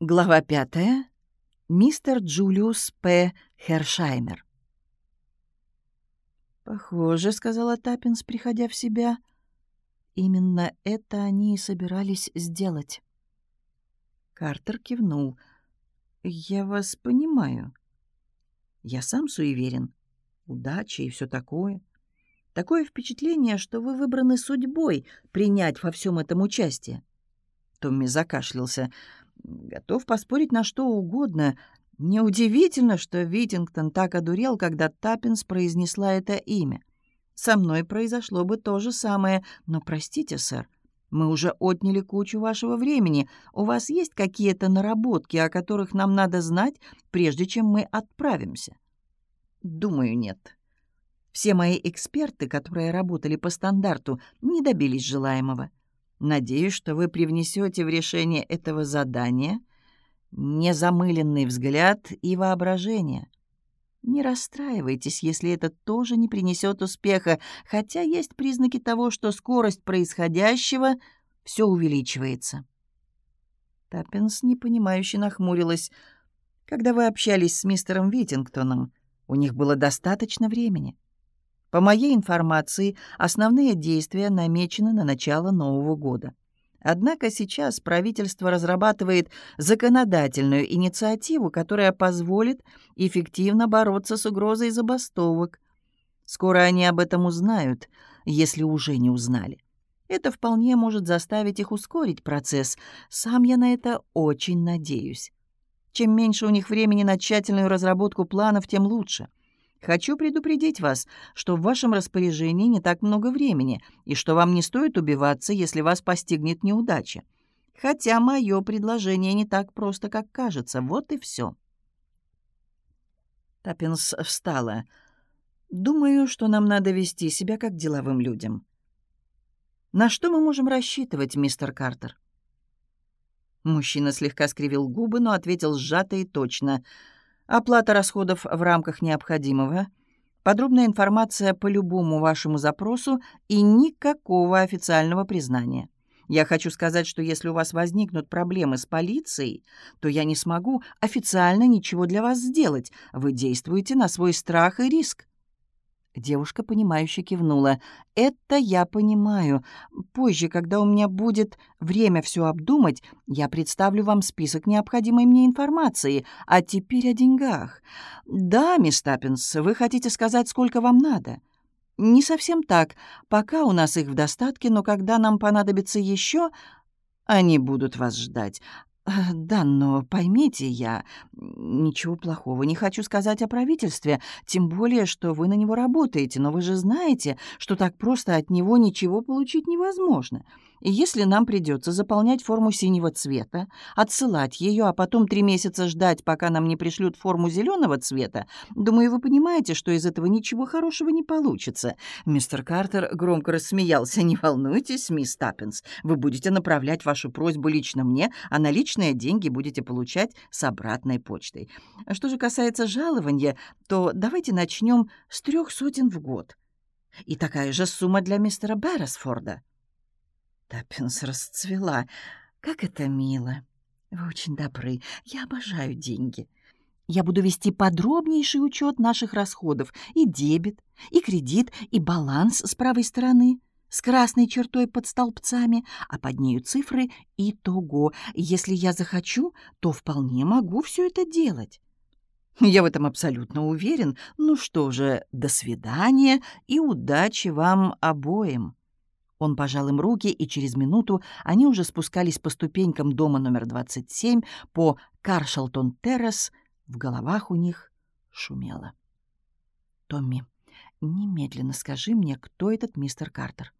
Глава пятая. Мистер Джулиус П. Хершаймер. «Похоже», — сказала Таппинс, приходя в себя, — «именно это они и собирались сделать». Картер кивнул. «Я вас понимаю. Я сам суеверен. Удача и все такое. Такое впечатление, что вы выбраны судьбой принять во всем этом участие». Томми закашлялся. Готов поспорить на что угодно. Неудивительно, что Витингтон так одурел, когда Таппинс произнесла это имя. Со мной произошло бы то же самое, но простите, сэр, мы уже отняли кучу вашего времени. У вас есть какие-то наработки, о которых нам надо знать, прежде чем мы отправимся? Думаю, нет. Все мои эксперты, которые работали по стандарту, не добились желаемого. Надеюсь, что вы привнесете в решение этого задания незамыленный взгляд и воображение. Не расстраивайтесь, если это тоже не принесет успеха, хотя есть признаки того, что скорость происходящего все увеличивается. Таппинс непонимающе нахмурилась. Когда вы общались с мистером Витингтоном, у них было достаточно времени. По моей информации, основные действия намечены на начало Нового года. Однако сейчас правительство разрабатывает законодательную инициативу, которая позволит эффективно бороться с угрозой забастовок. Скоро они об этом узнают, если уже не узнали. Это вполне может заставить их ускорить процесс. Сам я на это очень надеюсь. Чем меньше у них времени на тщательную разработку планов, тем лучше. Хочу предупредить вас, что в вашем распоряжении не так много времени, и что вам не стоит убиваться, если вас постигнет неудача. Хотя мое предложение не так просто, как кажется. Вот и все. Таппинс встала. «Думаю, что нам надо вести себя как деловым людям». «На что мы можем рассчитывать, мистер Картер?» Мужчина слегка скривил губы, но ответил сжато и точно — оплата расходов в рамках необходимого, подробная информация по любому вашему запросу и никакого официального признания. Я хочу сказать, что если у вас возникнут проблемы с полицией, то я не смогу официально ничего для вас сделать. Вы действуете на свой страх и риск. Девушка, понимающе кивнула. «Это я понимаю. Позже, когда у меня будет время все обдумать, я представлю вам список необходимой мне информации. А теперь о деньгах. Да, мисс Таппинс, вы хотите сказать, сколько вам надо?» «Не совсем так. Пока у нас их в достатке, но когда нам понадобится еще, они будут вас ждать. «Да, но поймите, я ничего плохого не хочу сказать о правительстве, тем более, что вы на него работаете, но вы же знаете, что так просто от него ничего получить невозможно. И если нам придется заполнять форму синего цвета, отсылать ее, а потом три месяца ждать, пока нам не пришлют форму зеленого цвета, думаю, вы понимаете, что из этого ничего хорошего не получится». Мистер Картер громко рассмеялся. «Не волнуйтесь, мисс Таппинс, вы будете направлять вашу просьбу лично мне, а наличные деньги будете получать с обратной почтой. Что же касается жалования, то давайте начнем с трех сотен в год. И такая же сумма для мистера Берресфорда». Таппинс расцвела. «Как это мило! Вы очень добры. Я обожаю деньги. Я буду вести подробнейший учет наших расходов. И дебет, и кредит, и баланс с правой стороны, с красной чертой под столбцами, а под нею цифры «Итого». Если я захочу, то вполне могу все это делать». Я в этом абсолютно уверен. Ну что же, до свидания и удачи вам обоим. Он пожал им руки, и через минуту они уже спускались по ступенькам дома номер 27 по Каршалтон-террас. В головах у них шумело. «Томми, немедленно скажи мне, кто этот мистер Картер?»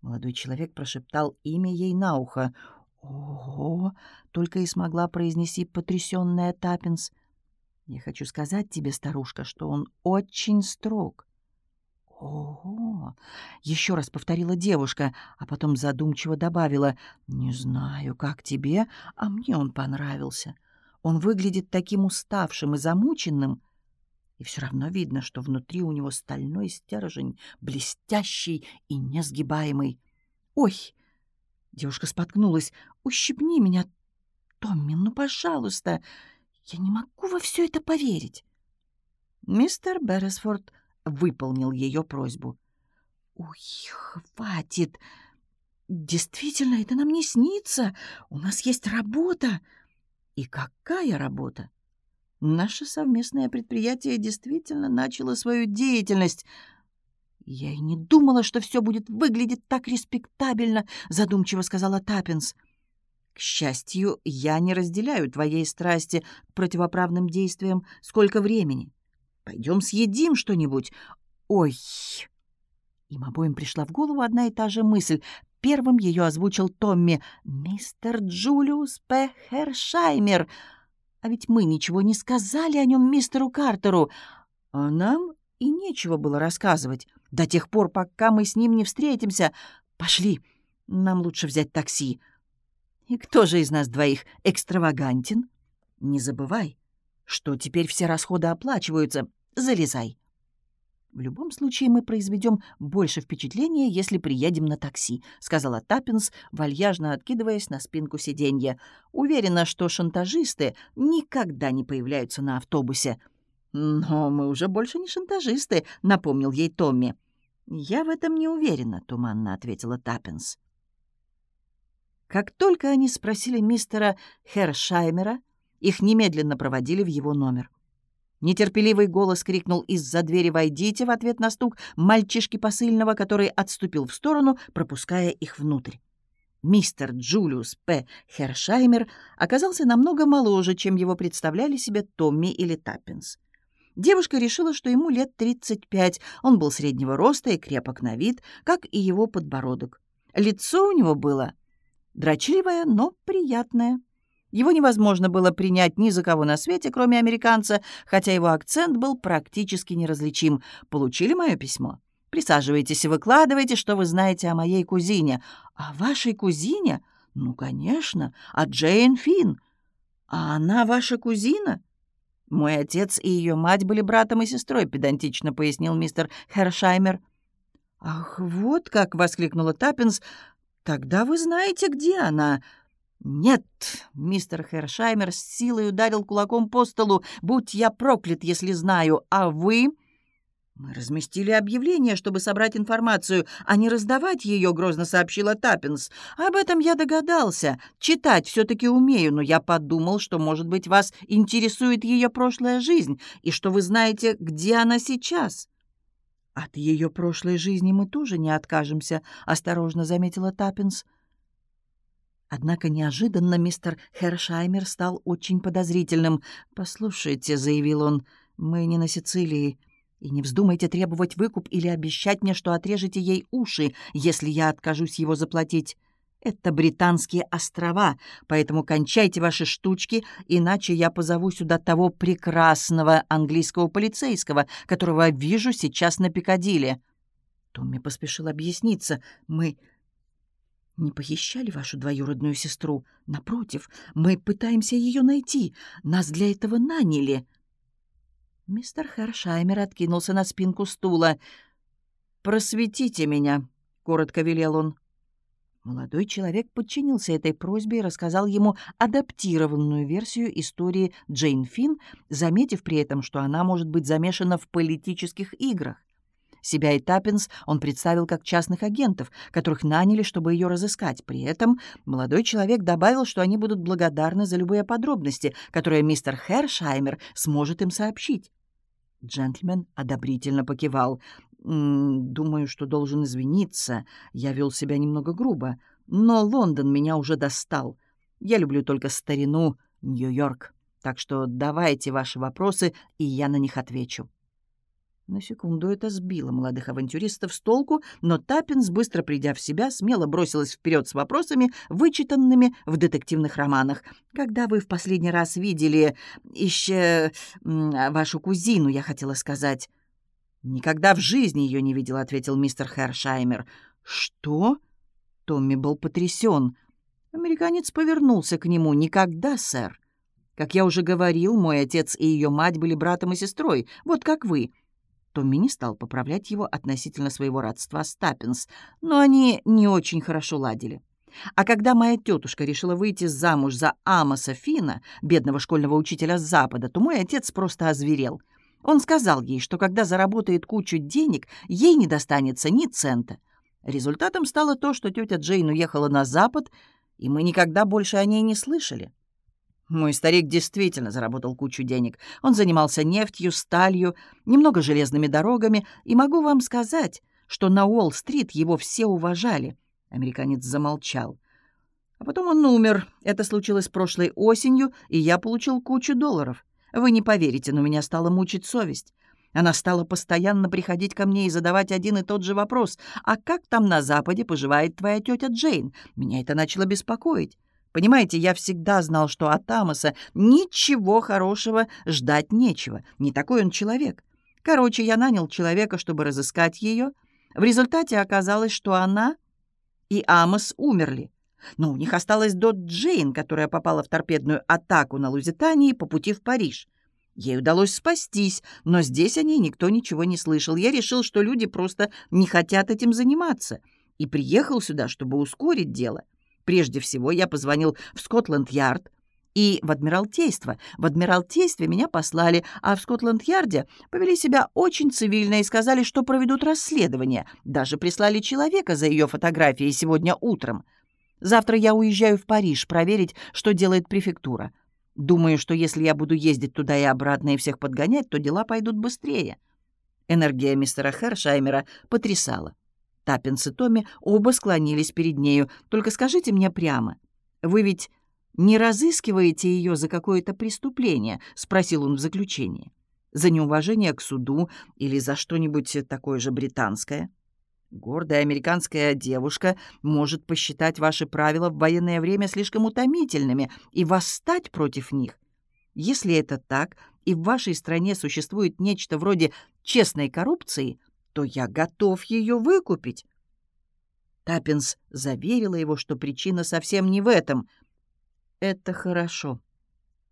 Молодой человек прошептал имя ей на ухо. «Ого!» — только и смогла произнести потрясённая Таппинс. «Я хочу сказать тебе, старушка, что он очень строг. «Ого!» — еще раз повторила девушка, а потом задумчиво добавила. «Не знаю, как тебе, а мне он понравился. Он выглядит таким уставшим и замученным, и все равно видно, что внутри у него стальной стержень, блестящий и несгибаемый. «Ой!» — девушка споткнулась. «Ущипни меня Томми, ну, пожалуйста, я не могу во все это поверить». Мистер Берресфорд выполнил ее просьбу. «Ой, хватит! Действительно, это нам не снится. У нас есть работа. И какая работа? Наше совместное предприятие действительно начало свою деятельность. Я и не думала, что все будет выглядеть так респектабельно, задумчиво сказала Таппинс. К счастью, я не разделяю твоей страсти к противоправным действиям. Сколько времени? Пойдем съедим что-нибудь. Ой! Им обоим пришла в голову одна и та же мысль. Первым ее озвучил Томми. «Мистер Джулиус П. Хершаймер!» А ведь мы ничего не сказали о нем мистеру Картеру. А нам и нечего было рассказывать. До тех пор, пока мы с ним не встретимся. Пошли, нам лучше взять такси. И кто же из нас двоих экстравагантен? Не забывай, что теперь все расходы оплачиваются. Залезай. «В любом случае мы произведем больше впечатления, если приедем на такси», — сказала Таппинс, вальяжно откидываясь на спинку сиденья. «Уверена, что шантажисты никогда не появляются на автобусе». «Но мы уже больше не шантажисты», — напомнил ей Томми. «Я в этом не уверена», — туманно ответила Таппинс. Как только они спросили мистера Хершаймера, их немедленно проводили в его номер. Нетерпеливый голос крикнул из-за двери «Войдите!» в ответ на стук мальчишки посыльного, который отступил в сторону, пропуская их внутрь. Мистер Джулиус П. Хершаймер оказался намного моложе, чем его представляли себе Томми или Таппинс. Девушка решила, что ему лет 35, он был среднего роста и крепок на вид, как и его подбородок. Лицо у него было дрочливое, но приятное. Его невозможно было принять ни за кого на свете, кроме американца, хотя его акцент был практически неразличим. Получили мое письмо? Присаживайтесь и выкладывайте, что вы знаете о моей кузине. О вашей кузине? Ну, конечно, о Джейн Финн. А она ваша кузина? Мой отец и ее мать были братом и сестрой, педантично пояснил мистер Хершаймер. «Ах, вот как!» — воскликнула Таппинс. «Тогда вы знаете, где она?» «Нет!» — мистер Хершаймер с силой ударил кулаком по столу. «Будь я проклят, если знаю. А вы...» «Мы разместили объявление, чтобы собрать информацию, а не раздавать ее», — грозно сообщила Таппинс. «Об этом я догадался. Читать все-таки умею, но я подумал, что, может быть, вас интересует ее прошлая жизнь, и что вы знаете, где она сейчас». «От ее прошлой жизни мы тоже не откажемся», — осторожно заметила Таппинс. Однако неожиданно мистер Хершаймер стал очень подозрительным. «Послушайте», — заявил он, — «мы не на Сицилии. И не вздумайте требовать выкуп или обещать мне, что отрежете ей уши, если я откажусь его заплатить. Это британские острова, поэтому кончайте ваши штучки, иначе я позову сюда того прекрасного английского полицейского, которого вижу сейчас на Пикадилли». Томми поспешил объясниться. «Мы не похищали вашу двоюродную сестру. Напротив, мы пытаемся ее найти. Нас для этого наняли». Мистер Хершаймер откинулся на спинку стула. «Просветите меня», — коротко велел он. Молодой человек подчинился этой просьбе и рассказал ему адаптированную версию истории Джейн Финн, заметив при этом, что она может быть замешана в политических играх. Себя и Таппинс он представил как частных агентов, которых наняли, чтобы ее разыскать. При этом молодой человек добавил, что они будут благодарны за любые подробности, которые мистер Хершаймер сможет им сообщить. Джентльмен одобрительно покивал. «Думаю, что должен извиниться. Я вел себя немного грубо. Но Лондон меня уже достал. Я люблю только старину Нью-Йорк. Так что давайте ваши вопросы, и я на них отвечу». На секунду это сбило молодых авантюристов с толку, но Таппинс, быстро придя в себя, смело бросилась вперед с вопросами, вычитанными в детективных романах. «Когда вы в последний раз видели еще вашу кузину, я хотела сказать?» «Никогда в жизни ее не видел», — ответил мистер Хершаймер. «Что?» Томми был потрясен. Американец повернулся к нему. «Никогда, сэр. Как я уже говорил, мой отец и ее мать были братом и сестрой, вот как вы». Томми не стал поправлять его относительно своего родства с но они не очень хорошо ладили. А когда моя тетушка решила выйти замуж за Амоса Фина, бедного школьного учителя с Запада, то мой отец просто озверел. Он сказал ей, что когда заработает кучу денег, ей не достанется ни цента. Результатом стало то, что тетя Джейн уехала на Запад, и мы никогда больше о ней не слышали. Мой старик действительно заработал кучу денег. Он занимался нефтью, сталью, немного железными дорогами, и могу вам сказать, что на Уолл-стрит его все уважали. Американец замолчал. А потом он умер. Это случилось прошлой осенью, и я получил кучу долларов. Вы не поверите, но меня стала мучить совесть. Она стала постоянно приходить ко мне и задавать один и тот же вопрос. «А как там на Западе поживает твоя тетя Джейн?» Меня это начало беспокоить. Понимаете, я всегда знал, что от Амоса ничего хорошего ждать нечего. Не такой он человек. Короче, я нанял человека, чтобы разыскать ее. В результате оказалось, что она и Амос умерли. Но у них осталась Дот Джейн, которая попала в торпедную атаку на Лузитании по пути в Париж. Ей удалось спастись, но здесь о ней никто ничего не слышал. Я решил, что люди просто не хотят этим заниматься, и приехал сюда, чтобы ускорить дело. Прежде всего я позвонил в Скотланд-Ярд и в Адмиралтейство. В Адмиралтействе меня послали, а в Скотланд-Ярде повели себя очень цивильно и сказали, что проведут расследование. Даже прислали человека за ее фотографией сегодня утром. Завтра я уезжаю в Париж проверить, что делает префектура. Думаю, что если я буду ездить туда и обратно и всех подгонять, то дела пойдут быстрее». Энергия мистера Хершаймера потрясала. Таппинс и Томми оба склонились перед нею. «Только скажите мне прямо, вы ведь не разыскиваете ее за какое-то преступление?» — спросил он в заключении. «За неуважение к суду или за что-нибудь такое же британское?» Гордая американская девушка может посчитать ваши правила в военное время слишком утомительными и восстать против них. Если это так, и в вашей стране существует нечто вроде честной коррупции, то я готов ее выкупить. Таппинс заверила его, что причина совсем не в этом. «Это хорошо.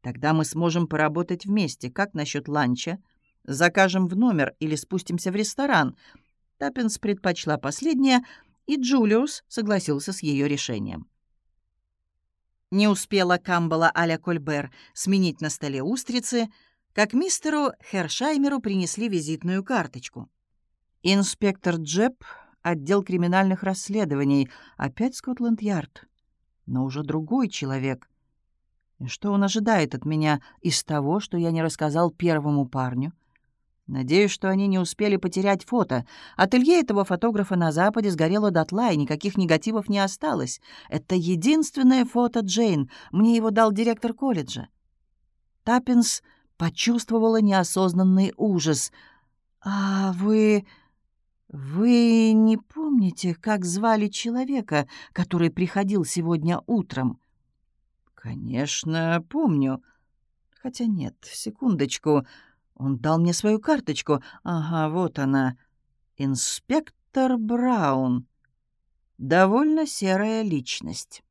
Тогда мы сможем поработать вместе. Как насчет ланча? Закажем в номер или спустимся в ресторан?» Таппинс предпочла последнее, и Джулиус согласился с ее решением. Не успела Камбала а-ля Кольбер сменить на столе устрицы, как мистеру Хершаймеру принесли визитную карточку. «Инспектор Джеб, отдел криминальных расследований, опять Скотланд-Ярд. Но уже другой человек. Что он ожидает от меня из того, что я не рассказал первому парню?» Надеюсь, что они не успели потерять фото. Ателье этого фотографа на Западе сгорело дотла, и никаких негативов не осталось. Это единственное фото Джейн. Мне его дал директор колледжа. Таппинс почувствовала неосознанный ужас. «А вы... вы не помните, как звали человека, который приходил сегодня утром?» «Конечно, помню. Хотя нет, секундочку...» Он дал мне свою карточку. Ага, вот она. Инспектор Браун. Довольно серая личность.